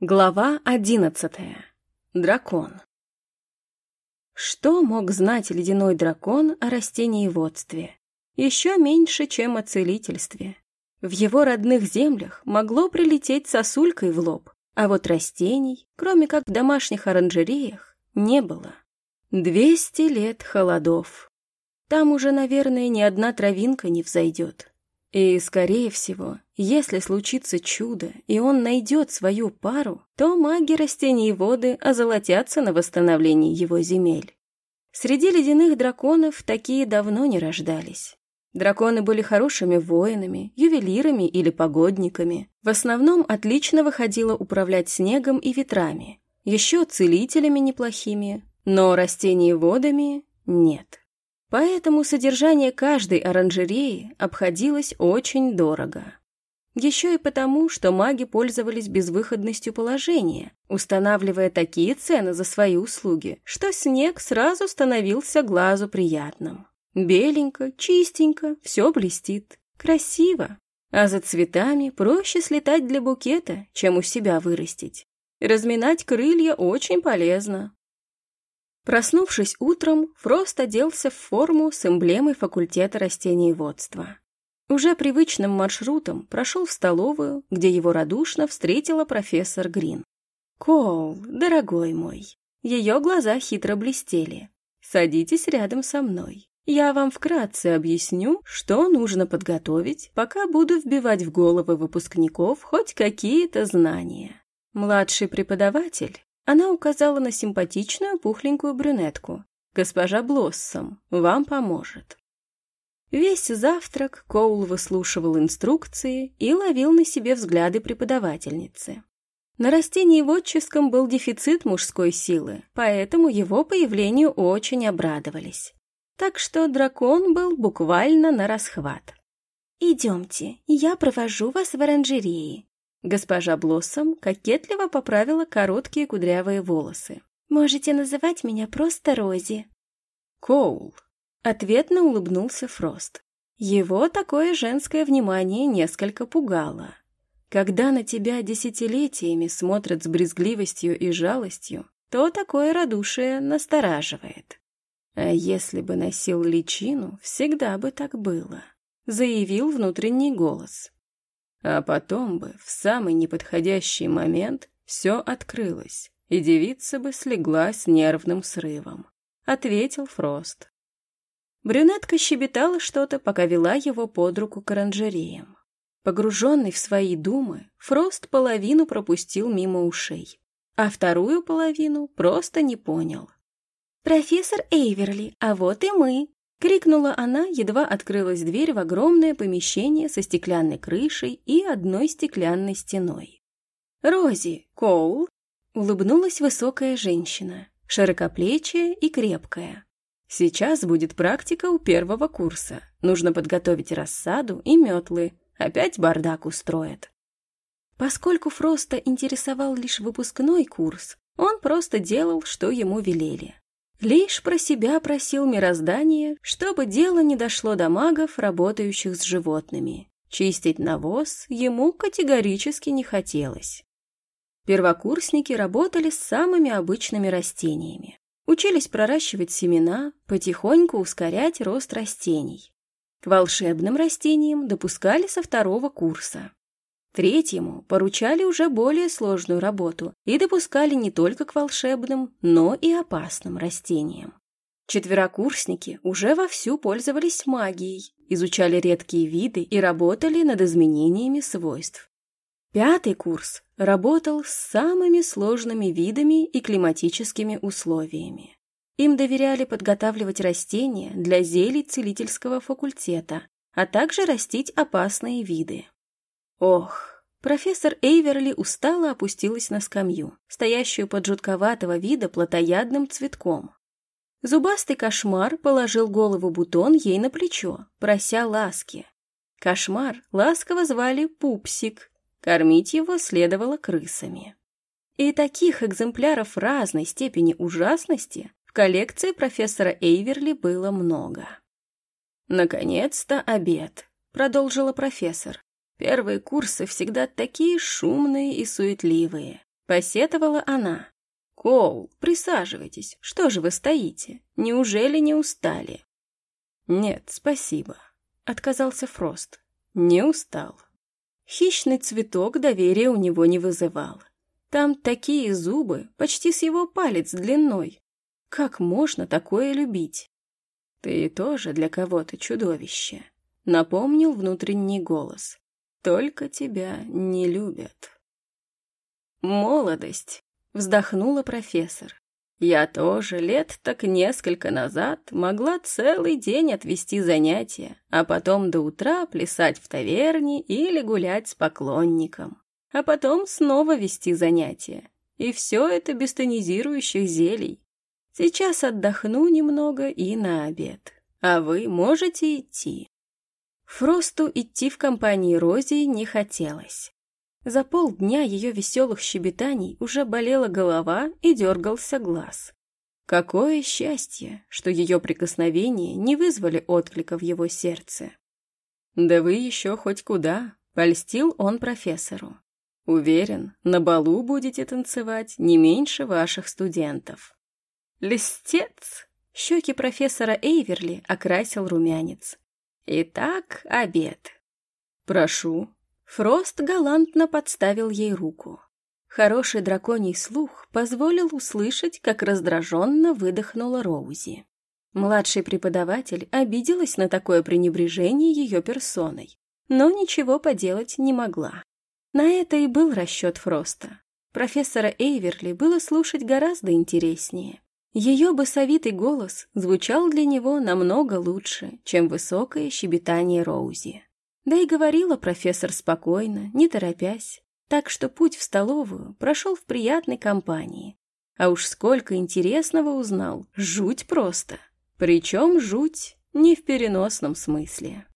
Глава одиннадцатая. Дракон. Что мог знать ледяной дракон о растениеводстве? Еще меньше, чем о целительстве. В его родных землях могло прилететь сосулькой в лоб, а вот растений, кроме как в домашних оранжереях, не было. Двести лет холодов. Там уже, наверное, ни одна травинка не взойдет. И, скорее всего, если случится чудо, и он найдет свою пару, то маги растений и воды озолотятся на восстановлении его земель. Среди ледяных драконов такие давно не рождались. Драконы были хорошими воинами, ювелирами или погодниками. В основном отлично выходило управлять снегом и ветрами. Еще целителями неплохими, но растений водами нет. Поэтому содержание каждой оранжереи обходилось очень дорого. Еще и потому, что маги пользовались безвыходностью положения, устанавливая такие цены за свои услуги, что снег сразу становился глазу приятным. Беленько, чистенько, все блестит, красиво. А за цветами проще слетать для букета, чем у себя вырастить. Разминать крылья очень полезно. Проснувшись утром, Фрост оделся в форму с эмблемой факультета растениеводства. Уже привычным маршрутом прошел в столовую, где его радушно встретила профессор Грин. «Коул, дорогой мой!» Ее глаза хитро блестели. «Садитесь рядом со мной. Я вам вкратце объясню, что нужно подготовить, пока буду вбивать в головы выпускников хоть какие-то знания. Младший преподаватель она указала на симпатичную пухленькую брюнетку. «Госпожа Блоссом, вам поможет». Весь завтрак Коул выслушивал инструкции и ловил на себе взгляды преподавательницы. На растении растениеводческом был дефицит мужской силы, поэтому его появлению очень обрадовались. Так что дракон был буквально на расхват. «Идемте, я провожу вас в оранжерее. Госпожа Блоссом кокетливо поправила короткие кудрявые волосы. «Можете называть меня просто Рози». «Коул», — ответно улыбнулся Фрост. Его такое женское внимание несколько пугало. Когда на тебя десятилетиями смотрят с брезгливостью и жалостью, то такое радушие настораживает. А если бы носил личину, всегда бы так было, заявил внутренний голос. А потом бы, в самый неподходящий момент, все открылось, и девица бы слегла с нервным срывом. Ответил Фрост. Брюнетка щебетала что-то, пока вела его под руку к оранжереям. Погруженный в свои думы, Фрост половину пропустил мимо ушей, а вторую половину просто не понял. «Профессор Эйверли, а вот и мы!» — крикнула она, едва открылась дверь в огромное помещение со стеклянной крышей и одной стеклянной стеной. «Рози, Коул!» — улыбнулась высокая женщина, широкоплечая и крепкая. «Сейчас будет практика у первого курса. Нужно подготовить рассаду и метлы. Опять бардак устроят». Поскольку Фроста интересовал лишь выпускной курс, он просто делал, что ему велели. Лишь про себя просил мироздание, чтобы дело не дошло до магов, работающих с животными. Чистить навоз ему категорически не хотелось. Первокурсники работали с самыми обычными растениями. Учились проращивать семена, потихоньку ускорять рост растений. К волшебным растениям допускали со второго курса. Третьему поручали уже более сложную работу и допускали не только к волшебным, но и опасным растениям. Четверокурсники уже вовсю пользовались магией, изучали редкие виды и работали над изменениями свойств. Пятый курс работал с самыми сложными видами и климатическими условиями. Им доверяли подготавливать растения для зелий целительского факультета, а также растить опасные виды. Ох, профессор Эйверли устало опустилась на скамью, стоящую под жутковатого вида плотоядным цветком. Зубастый кошмар положил голову бутон ей на плечо, прося ласки. Кошмар ласково звали Пупсик, кормить его следовало крысами. И таких экземпляров разной степени ужасности в коллекции профессора Эйверли было много. «Наконец-то обед», — продолжила профессор. Первые курсы всегда такие шумные и суетливые. Посетовала она. «Коул, присаживайтесь. Что же вы стоите? Неужели не устали?» «Нет, спасибо», — отказался Фрост. «Не устал». Хищный цветок доверия у него не вызывал. Там такие зубы, почти с его палец длиной. Как можно такое любить? Ты тоже для кого-то чудовище, напомнил внутренний голос. Только тебя не любят. Молодость, вздохнула профессор. Я тоже лет так несколько назад могла целый день отвести занятия, а потом до утра плясать в таверне или гулять с поклонником а потом снова вести занятия. И все это без тонизирующих зелий. Сейчас отдохну немного и на обед. А вы можете идти. Фросту идти в компании Рози не хотелось. За полдня ее веселых щебетаний уже болела голова и дергался глаз. Какое счастье, что ее прикосновения не вызвали отклика в его сердце. «Да вы еще хоть куда», — польстил он профессору. Уверен, на балу будете танцевать не меньше ваших студентов. Листец! Щеки профессора Эйверли окрасил румянец. Итак, обед. Прошу. Фрост галантно подставил ей руку. Хороший драконий слух позволил услышать, как раздраженно выдохнула Роузи. Младший преподаватель обиделась на такое пренебрежение ее персоной, но ничего поделать не могла. На это и был расчет Фроста. Профессора Эйверли было слушать гораздо интереснее. Ее басовитый голос звучал для него намного лучше, чем высокое щебетание Роузи. Да и говорила профессор спокойно, не торопясь, так что путь в столовую прошел в приятной компании. А уж сколько интересного узнал, жуть просто. Причем жуть не в переносном смысле.